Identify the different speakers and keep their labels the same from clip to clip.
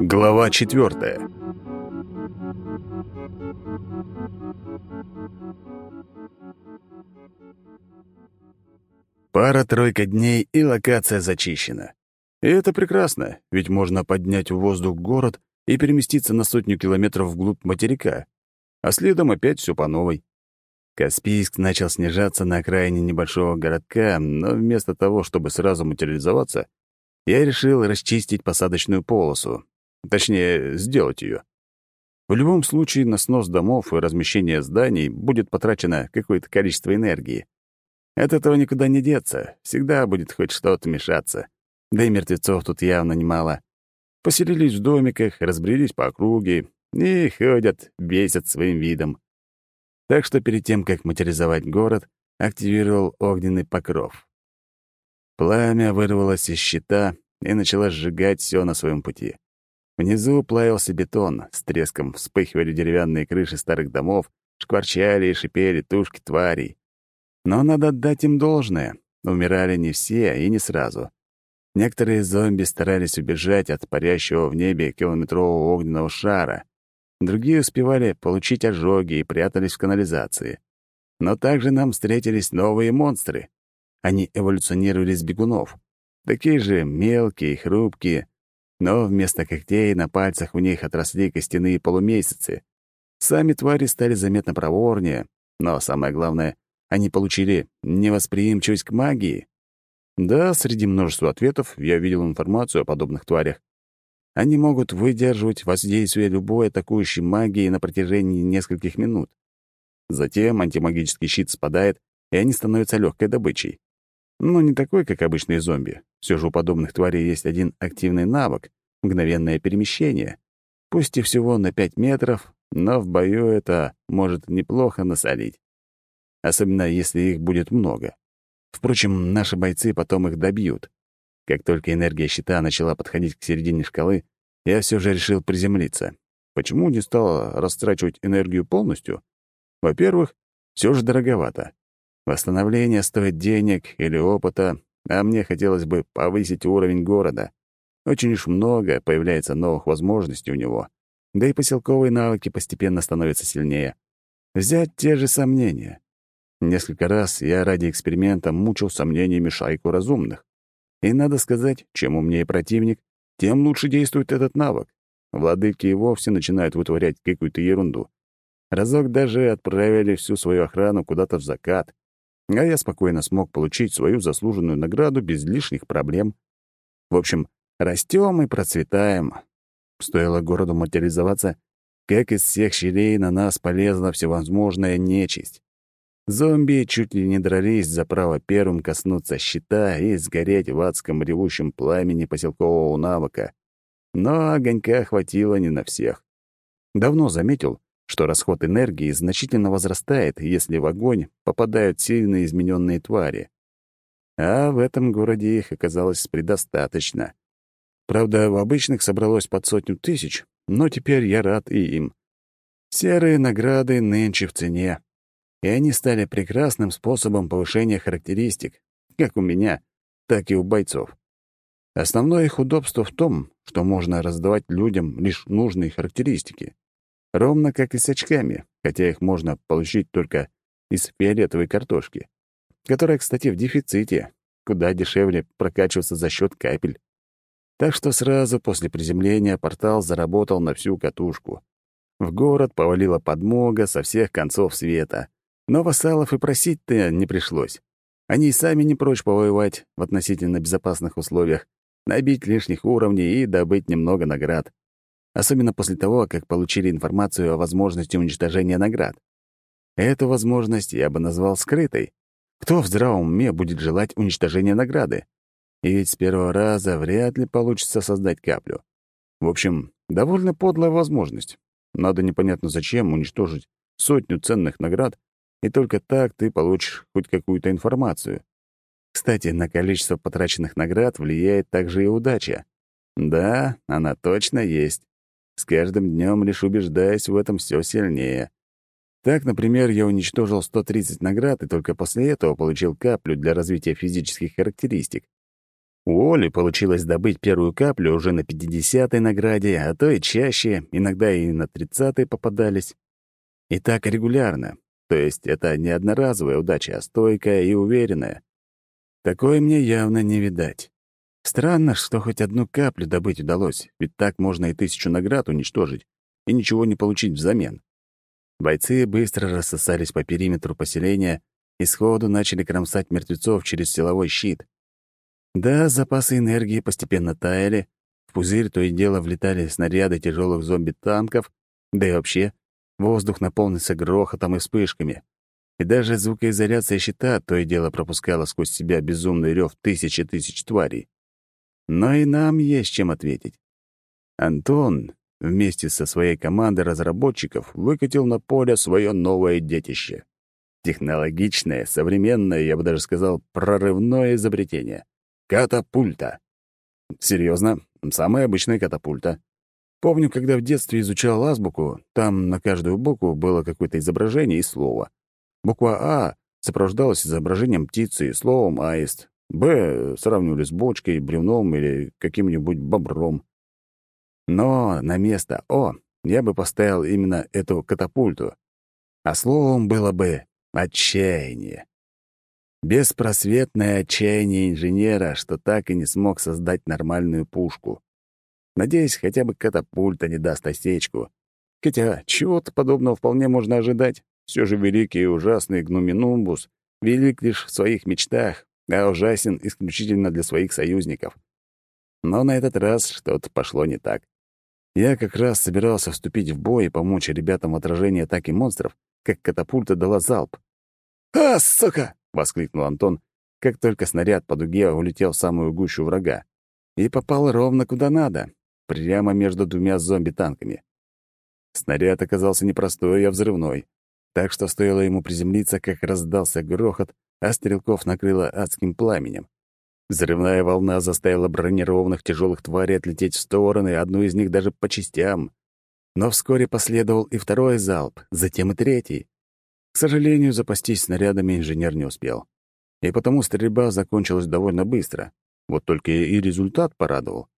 Speaker 1: Глава четвертая. Пара-тройка дней, и локация зачищена. И это прекрасно, ведь можно поднять в воздух город и переместиться на сотню километров вглубь материка, а следом опять все по новой. Каспийск начал снижаться на окраине небольшого городка, но вместо того, чтобы сразу материализоваться, я решил расчистить посадочную полосу. Точнее, сделать ее. В любом случае, на снос домов и размещение зданий будет потрачено какое-то количество энергии. От этого никуда не деться, всегда будет хоть что-то мешаться. Да и мертвецов тут явно немало. Поселились в домиках, разбрелись по округе и ходят, бесят своим видом. Так что перед тем, как материализовать город, активировал огненный покров. Пламя вырвалось из щита и начало сжигать все на своем пути. Внизу плавился бетон, с треском вспыхивали деревянные крыши старых домов, шкварчали и шипели тушки тварей. Но надо отдать им должное. Умирали не все и не сразу. Некоторые зомби старались убежать от парящего в небе километрового огненного шара. Другие успевали получить ожоги и прятались в канализации. Но также нам встретились новые монстры. Они эволюционировали с бегунов. Такие же мелкие хрупкие, но вместо когтей на пальцах у них отросли костяные полумесяцы. Сами твари стали заметно проворнее, но самое главное, они получили невосприимчивость к магии. Да, среди множества ответов я видел информацию о подобных тварях. Они могут выдерживать воздействие любой атакующей магии на протяжении нескольких минут. Затем антимагический щит спадает, и они становятся легкой добычей. Но не такой, как обычные зомби. Все же у подобных тварей есть один активный навык — мгновенное перемещение. Пусть и всего на 5 метров, но в бою это может неплохо насолить. Особенно если их будет много. Впрочем, наши бойцы потом их добьют. Как только энергия щита начала подходить к середине шкалы, я все же решил приземлиться. Почему не стал растрачивать энергию полностью? Во-первых, все же дороговато. Восстановление стоит денег или опыта, а мне хотелось бы повысить уровень города. Очень уж много появляется новых возможностей у него. Да и поселковые навыки постепенно становятся сильнее. Взять те же сомнения. Несколько раз я ради эксперимента мучил сомнениями шайку разумных. И надо сказать, чем умнее противник, тем лучше действует этот навык. Владыки и вовсе начинают вытворять какую-то ерунду. Разок даже отправили всю свою охрану куда-то в закат, а я спокойно смог получить свою заслуженную награду без лишних проблем. В общем, растем и процветаем. Стоило городу материализоваться, как из всех щелей на нас полезла всевозможная нечисть. Зомби чуть ли не дрались за право первым коснуться щита и сгореть в адском ревущем пламени поселкового навыка. Но огонька хватило не на всех. Давно заметил, что расход энергии значительно возрастает, если в огонь попадают сильно измененные твари. А в этом городе их оказалось предостаточно. Правда, в обычных собралось под сотню тысяч, но теперь я рад и им. Серые награды нынче в цене и они стали прекрасным способом повышения характеристик, как у меня, так и у бойцов. Основное их удобство в том, что можно раздавать людям лишь нужные характеристики. Ровно как и с очками, хотя их можно получить только из фиолетовой картошки, которая, кстати, в дефиците, куда дешевле прокачиваться за счет капель. Так что сразу после приземления портал заработал на всю катушку. В город повалила подмога со всех концов света. Но вассалов и просить-то не пришлось. Они и сами не прочь повоевать в относительно безопасных условиях, набить лишних уровней и добыть немного наград. Особенно после того, как получили информацию о возможности уничтожения наград. Эту возможность я бы назвал скрытой. Кто в здравом уме будет желать уничтожения награды? И ведь с первого раза вряд ли получится создать каплю. В общем, довольно подлая возможность. Надо непонятно зачем уничтожить сотню ценных наград и только так ты получишь хоть какую-то информацию. Кстати, на количество потраченных наград влияет также и удача. Да, она точно есть. С каждым днем лишь убеждаясь в этом все сильнее. Так, например, я уничтожил 130 наград и только после этого получил каплю для развития физических характеристик. У Оли получилось добыть первую каплю уже на 50-й награде, а то и чаще, иногда и на 30-й попадались. И так регулярно. То есть это не одноразовая удача, а стойкая и уверенная. Такое мне явно не видать. Странно, что хоть одну каплю добыть удалось, ведь так можно и тысячу наград уничтожить и ничего не получить взамен. Бойцы быстро рассосались по периметру поселения и сходу начали кромсать мертвецов через силовой щит. Да, запасы энергии постепенно таяли, в пузырь то и дело влетали снаряды тяжелых зомби-танков, да и вообще воздух наполнился грохотом и вспышками. И даже звукоизоляция щита то и дело пропускала сквозь себя безумный рев тысячи тысяч тварей. Но и нам есть чем ответить. Антон вместе со своей командой разработчиков выкатил на поле свое новое детище. Технологичное, современное, я бы даже сказал, прорывное изобретение — Катапульта. Серьезно, самая обычная катапульта. Помню, когда в детстве изучал азбуку, там на каждую букву было какое-то изображение и слово. Буква «А» сопровождалась изображением птицы и словом «аист». «Б» сравнивали с бочкой, бревном или каким-нибудь бобром. Но на место «О» я бы поставил именно эту катапульту. А словом было бы «отчаяние». Беспросветное отчаяние инженера, что так и не смог создать нормальную пушку. Надеюсь, хотя бы катапульта не даст осечку. Хотя чего-то подобного вполне можно ожидать. Все же великий и ужасный Гнуминумбус велик лишь в своих мечтах, а ужасен исключительно для своих союзников. Но на этот раз что-то пошло не так. Я как раз собирался вступить в бой и помочь ребятам в отражении атаки монстров, как катапульта дала залп. «А, сука!» воскликнул Антон, как только снаряд по дуге улетел в самую гущу врага. И попал ровно куда надо, прямо между двумя зомби-танками. Снаряд оказался непростой, а взрывной. Так что стоило ему приземлиться, как раздался грохот, а стрелков накрыло адским пламенем. Взрывная волна заставила бронированных тяжелых тварей отлететь в стороны, одну из них даже по частям. Но вскоре последовал и второй залп, затем и третий. К сожалению, запастись снарядами инженер не успел. И потому стрельба закончилась довольно быстро. Вот только и результат порадовал.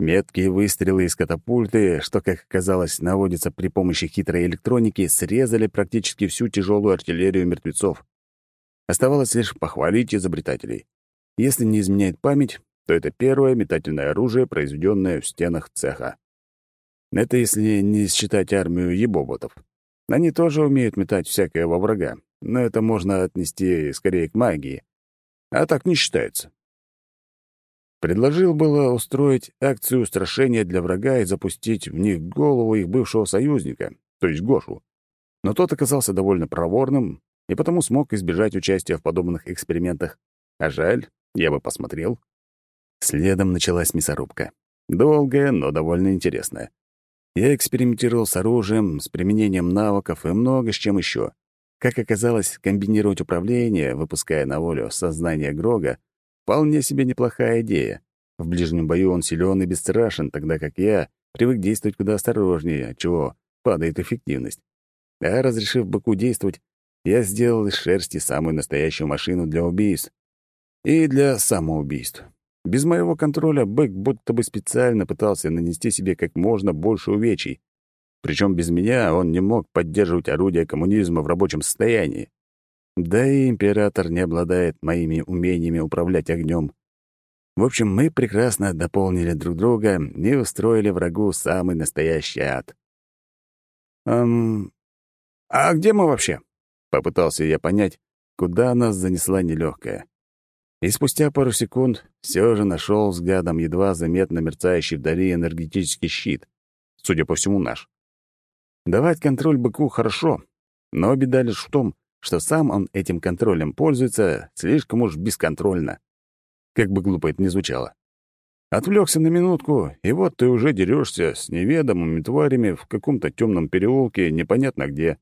Speaker 1: Меткие выстрелы из катапульты, что, как оказалось, наводятся при помощи хитрой электроники, срезали практически всю тяжелую артиллерию мертвецов. Оставалось лишь похвалить изобретателей. Если не изменяет память, то это первое метательное оружие, произведенное в стенах цеха. Это если не считать армию ебоботов. Они тоже умеют метать всякое во врага, но это можно отнести скорее к магии. А так не считается. Предложил было устроить акцию устрашения для врага и запустить в них голову их бывшего союзника, то есть Гошу. Но тот оказался довольно проворным и потому смог избежать участия в подобных экспериментах. А жаль, я бы посмотрел. Следом началась мясорубка. Долгая, но довольно интересная. Я экспериментировал с оружием, с применением навыков и много с чем еще. Как оказалось, комбинировать управление, выпуская на волю сознание Грога, вполне себе неплохая идея. В ближнем бою он силен и бесстрашен, тогда как я привык действовать куда осторожнее, чего падает эффективность. А разрешив быку действовать, я сделал из шерсти самую настоящую машину для убийств и для самоубийств. Без моего контроля бык будто бы специально пытался нанести себе как можно больше увечий. Причем без меня он не мог поддерживать орудия коммунизма в рабочем состоянии. Да и император не обладает моими умениями управлять огнем. В общем, мы прекрасно дополнили друг друга и устроили врагу самый настоящий ад. «Эм... А где мы вообще?» — попытался я понять, куда нас занесла нелегкая. И спустя пару секунд все же нашел взглядом едва заметно мерцающий вдали энергетический щит. Судя по всему, наш. Давать контроль быку хорошо, но беда лишь в том, что сам он этим контролем пользуется слишком уж бесконтрольно. Как бы глупо это ни звучало. Отвлекся на минутку, и вот ты уже дерешься с неведомыми тварями в каком-то темном переулке, непонятно где.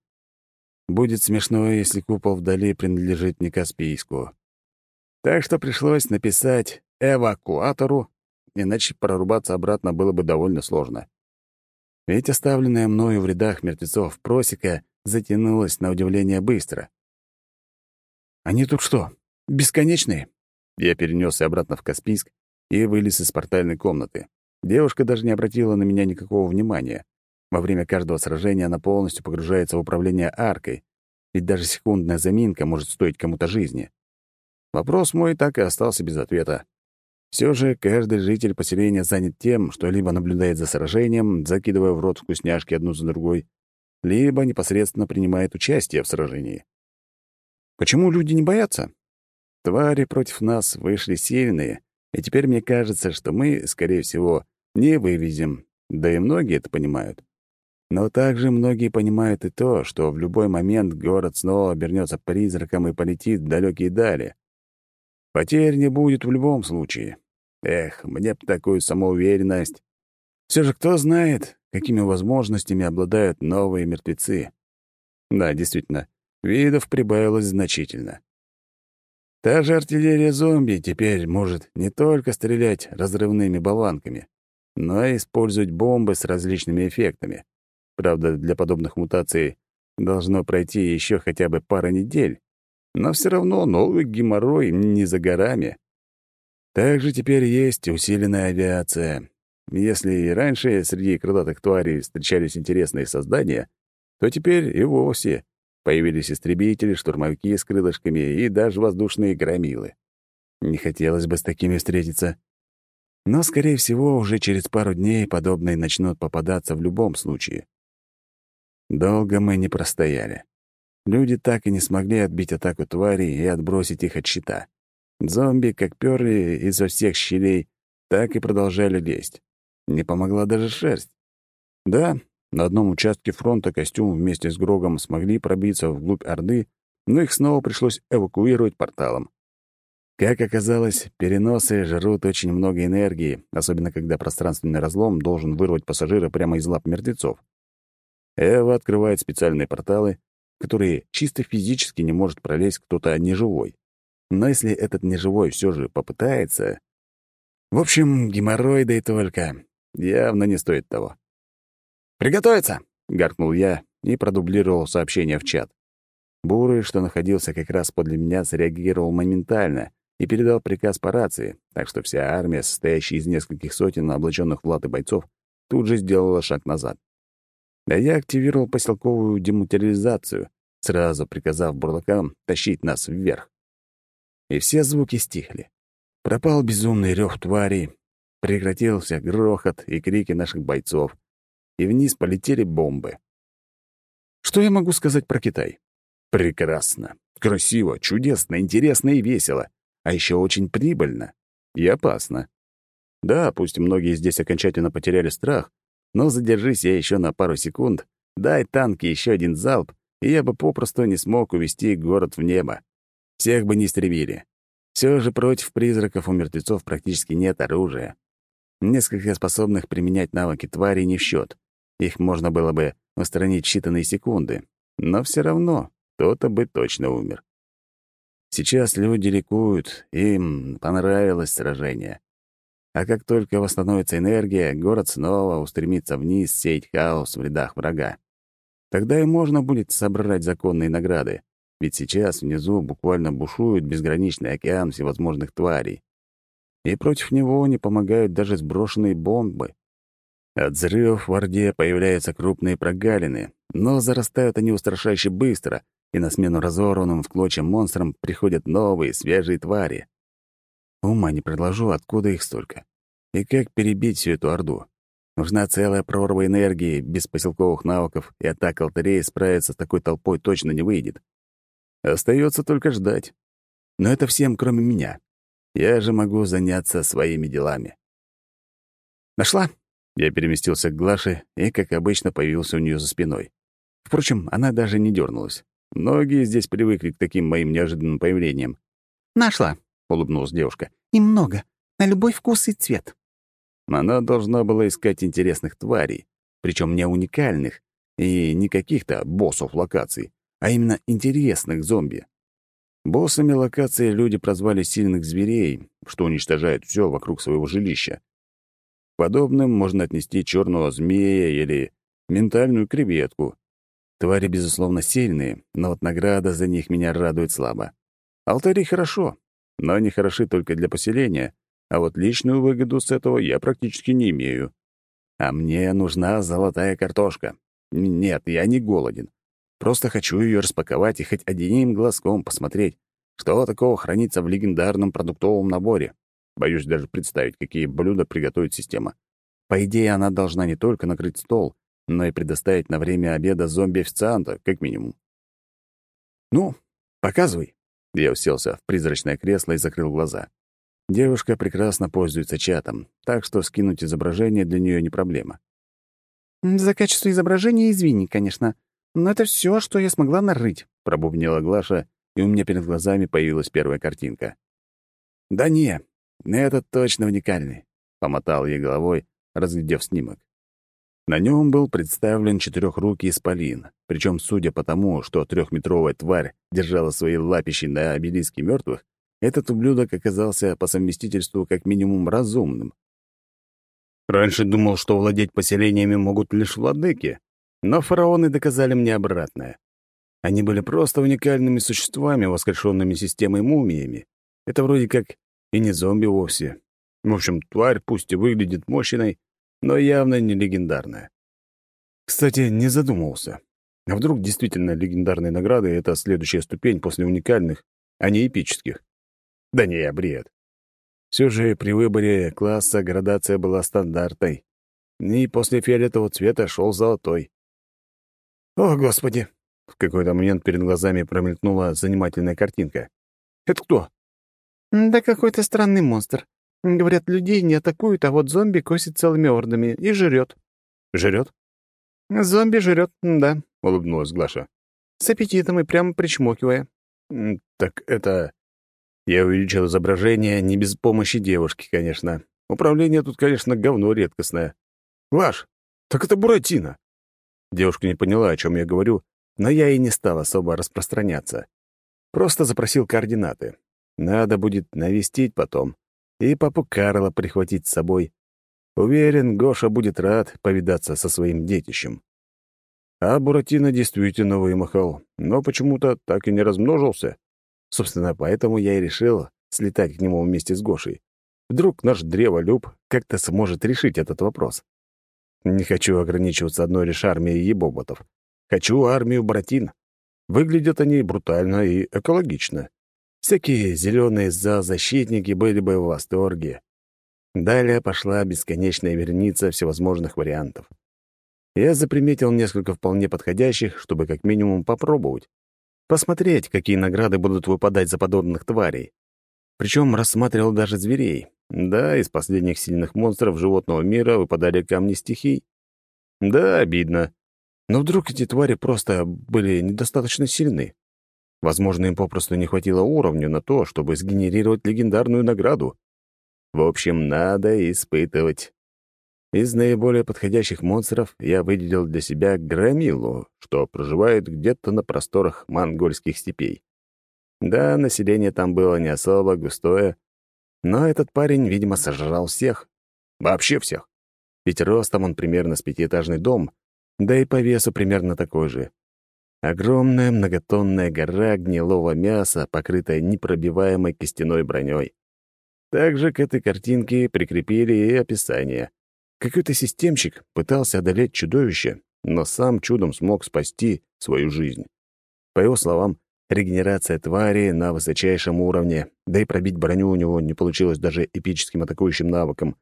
Speaker 1: Будет смешно, если купол вдали принадлежит не Каспийску. Так что пришлось написать «эвакуатору», иначе прорубаться обратно было бы довольно сложно. Ведь оставленная мною в рядах мертвецов просека затянулась на удивление быстро. «Они тут что, бесконечные?» Я перенесся обратно в Каспийск и вылез из портальной комнаты. Девушка даже не обратила на меня никакого внимания. Во время каждого сражения она полностью погружается в управление аркой, ведь даже секундная заминка может стоить кому-то жизни. Вопрос мой так и остался без ответа. Все же каждый житель поселения занят тем, что либо наблюдает за сражением, закидывая в рот вкусняшки одну за другой, либо непосредственно принимает участие в сражении. Почему люди не боятся? Твари против нас вышли сильные, и теперь мне кажется, что мы, скорее всего, не вывезем, да и многие это понимают. Но также многие понимают и то, что в любой момент город снова обернется призраком и полетит в далекие дали. Потерь не будет в любом случае. Эх, мне б такую самоуверенность. Все же кто знает, какими возможностями обладают новые мертвецы. Да, действительно, видов прибавилось значительно. Та же артиллерия зомби теперь может не только стрелять разрывными болванками, но и использовать бомбы с различными эффектами. Правда, для подобных мутаций должно пройти еще хотя бы пара недель. Но все равно новый геморрой не за горами. Также теперь есть усиленная авиация. Если и раньше среди крылатых тварей встречались интересные создания, то теперь и вовсе появились истребители, штурмовики с крылышками и даже воздушные громилы. Не хотелось бы с такими встретиться. Но, скорее всего, уже через пару дней подобные начнут попадаться в любом случае. Долго мы не простояли. Люди так и не смогли отбить атаку тварей и отбросить их от щита. Зомби как перли изо всех щелей, так и продолжали лезть. Не помогла даже шерсть. Да, на одном участке фронта костюм вместе с Грогом смогли пробиться вглубь Орды, но их снова пришлось эвакуировать порталом. Как оказалось, переносы жрут очень много энергии, особенно когда пространственный разлом должен вырвать пассажира прямо из лап мертвецов. Эва открывает специальные порталы, которые чисто физически не может пролезть кто-то неживой. Но если этот неживой все же попытается... В общем, геморрой да и только. Явно не стоит того. «Приготовиться!» — гаркнул я и продублировал сообщение в чат. Бурый, что находился как раз подле меня, среагировал моментально и передал приказ по рации, так что вся армия, состоящая из нескольких сотен облаченных в латы бойцов, тут же сделала шаг назад. А я активировал поселковую дематериализацию, сразу приказав бурлакам тащить нас вверх. И все звуки стихли. Пропал безумный рев тварей, прекратился грохот и крики наших бойцов, и вниз полетели бомбы. Что я могу сказать про Китай? Прекрасно, красиво, чудесно, интересно и весело, а еще очень прибыльно и опасно. Да, пусть многие здесь окончательно потеряли страх, но задержись я еще на пару секунд, дай танки еще один залп, и я бы попросту не смог увести город в небо. Всех бы не истребили. Все же против призраков у мертвецов практически нет оружия. Несколько способных применять навыки тварей не в счет. Их можно было бы устранить считанные секунды, но все равно кто-то бы точно умер. Сейчас люди ликуют, им понравилось сражение. А как только восстановится энергия, город снова устремится вниз сеять хаос в рядах врага. Тогда и можно будет собрать законные награды, ведь сейчас внизу буквально бушует безграничный океан всевозможных тварей. И против него не помогают даже сброшенные бомбы. От взрывов в Орде появляются крупные прогалины, но зарастают они устрашающе быстро, и на смену разорванным в клочья монстрам приходят новые, свежие твари. Ума не предложу, откуда их столько. И как перебить всю эту орду. Нужна целая прорва энергии, без поселковых навыков, и атака алтарей справиться с такой толпой точно не выйдет. Остается только ждать. Но это всем, кроме меня. Я же могу заняться своими делами. «Нашла?» Я переместился к Глаше и, как обычно, появился у нее за спиной. Впрочем, она даже не дернулась. Многие здесь привыкли к таким моим неожиданным появлениям.
Speaker 2: «Нашла», улыбнулась девушка. «И много. На любой вкус и цвет».
Speaker 1: Она должна была искать интересных тварей, причем не уникальных и не каких-то боссов локаций, а именно интересных зомби. Боссами локации люди прозвали сильных зверей, что уничтожают все вокруг своего жилища. Подобным можно отнести черного змея или ментальную креветку. Твари, безусловно, сильные, но вот награда за них меня радует слабо. Алтари хорошо, но они хороши только для поселения, а вот личную выгоду с этого я практически не имею. А мне нужна золотая картошка. Нет, я не голоден. Просто хочу ее распаковать и хоть одним глазком посмотреть, что такого хранится в легендарном продуктовом наборе. Боюсь даже представить, какие блюда приготовит система. По идее, она должна не только накрыть стол, но и предоставить на время обеда зомби-официанта, как минимум. «Ну, показывай». Я уселся в призрачное кресло и закрыл глаза. Девушка прекрасно пользуется чатом, так что скинуть изображение для нее не проблема.
Speaker 2: «За качество изображения извини, конечно, но это все, что я смогла нарыть», — пробубнила Глаша, и у меня перед глазами появилась первая картинка.
Speaker 1: «Да не, этот точно уникальный», — помотал ей головой, разглядев снимок. На нем был представлен четырехрукий исполин, причем, судя по тому, что трехметровая тварь держала свои лапищи на обелиске мертвых, этот ублюдок оказался по совместительству как минимум разумным. Раньше думал, что владеть поселениями могут лишь владыки, но фараоны доказали мне обратное. Они были просто уникальными существами, воскрешенными системой мумиями. Это вроде как и не зомби вовсе. В общем, тварь пусть и выглядит мощной, но явно не легендарная. Кстати, не задумывался. А вдруг действительно легендарные награды — это следующая ступень после уникальных, а не эпических? Да не, бред. Все же при выборе класса градация была стандартной. И после фиолетового цвета шел золотой. «О, Господи!» В какой-то момент перед глазами промелькнула занимательная картинка. «Это кто?»
Speaker 2: «Да какой-то странный монстр. Говорят, людей не атакуют, а вот зомби косит целыми ордами и жрет».
Speaker 1: «Жрет?»
Speaker 2: «Зомби жрет, да», —
Speaker 1: улыбнулась Глаша.
Speaker 2: «С аппетитом и прямо причмокивая».
Speaker 1: «Так это...» Я увеличил изображение не без помощи девушки, конечно. Управление тут, конечно, говно редкостное. «Глаш, так это Буратино!» Девушка не поняла, о чем я говорю, но я и не стал особо распространяться. Просто запросил координаты. Надо будет навестить потом и папу Карла прихватить с собой. Уверен, Гоша будет рад повидаться со своим детищем. А Буратино действительно вымахал, но почему-то так и не размножился. Собственно, поэтому я и решил слетать к нему вместе с Гошей. Вдруг наш древолюб как-то сможет решить этот вопрос. Не хочу ограничиваться одной лишь армией ебоботов. Хочу армию Буратино. Выглядят они брутально и экологично. Всякие зеленые зоозащитники были бы в восторге. Далее пошла бесконечная верница всевозможных вариантов. Я заприметил несколько вполне подходящих, чтобы как минимум попробовать. Посмотреть, какие награды будут выпадать за подобных тварей. Причем рассматривал даже зверей. Да, из последних сильных монстров животного мира выпадали камни стихий. Да, обидно. Но вдруг эти твари просто были недостаточно сильны. Возможно, им попросту не хватило уровня на то, чтобы сгенерировать легендарную награду. В общем, надо испытывать. Из наиболее подходящих монстров я выделил для себя громилу, что проживает где-то на просторах монгольских степей. Да, население там было не особо густое, но этот парень, видимо, сожрал всех. Вообще всех. Ведь ростом он примерно с пятиэтажный дом, да и по весу примерно такой же. Огромная многотонная гора гнилого мяса, покрытая непробиваемой костяной броней. Также к этой картинке прикрепили и описание. Какой-то системщик пытался одолеть чудовище, но сам чудом смог спасти свою жизнь. По его словам, регенерация твари на высочайшем уровне, да и пробить броню у него не получилось даже эпическим атакующим навыком.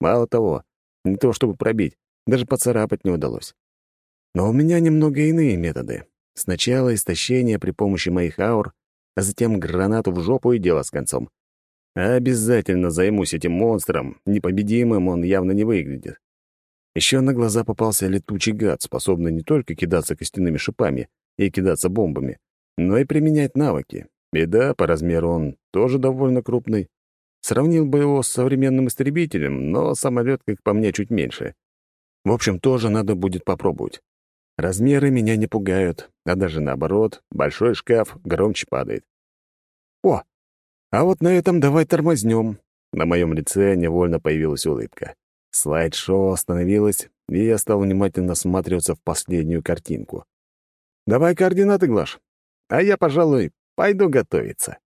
Speaker 1: Мало того, не то чтобы пробить, даже поцарапать не удалось. Но у меня немного иные методы. Сначала истощение при помощи моих аур, а затем гранату в жопу и дело с концом. Обязательно займусь этим монстром, непобедимым он явно не выглядит. Еще на глаза попался летучий гад, способный не только кидаться костяными шипами и кидаться бомбами, но и применять навыки. И да, по размеру он тоже довольно крупный. Сравнил бы его с современным истребителем, но самолет, как по мне, чуть меньше. В общем, тоже надо будет попробовать. Размеры меня не пугают, а даже наоборот, большой шкаф громче падает. О, а вот на этом давай тормознем. На моем лице невольно появилась улыбка. Слайд-шоу остановилось, и я стал внимательно всматриваться в последнюю картинку. «Давай координаты, Глаш. А я, пожалуй, пойду готовиться».